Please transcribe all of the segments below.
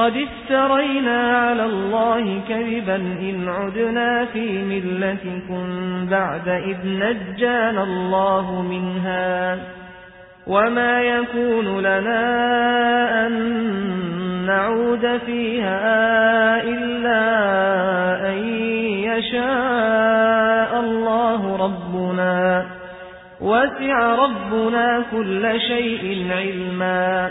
قد افترينا على الله كذبا إن عدنا في ملتكم بعد إذ نجانا الله منها وما يكون لنا أن نعود فيها إلا أن يشاء الله ربنا وسع ربنا كل شيء علما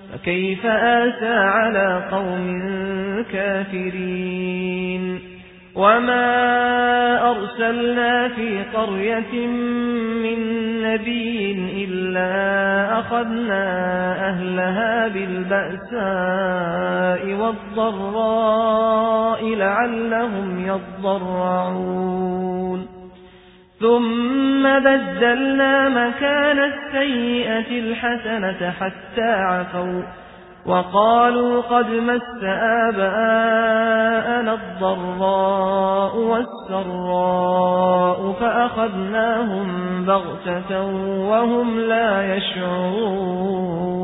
فكيف آسى على قوم كافرين؟ وما أرسلنا في قرية من نبي إلا أخذنا أهلها بالبأساء والضراء لعلهم يضرعون. ثم بدلنا مكان السيئة الحسنة حتى عفوا وقالوا قد مس آباءنا الضراء والسراء فأخذناهم بغتة وهم لا يشعرون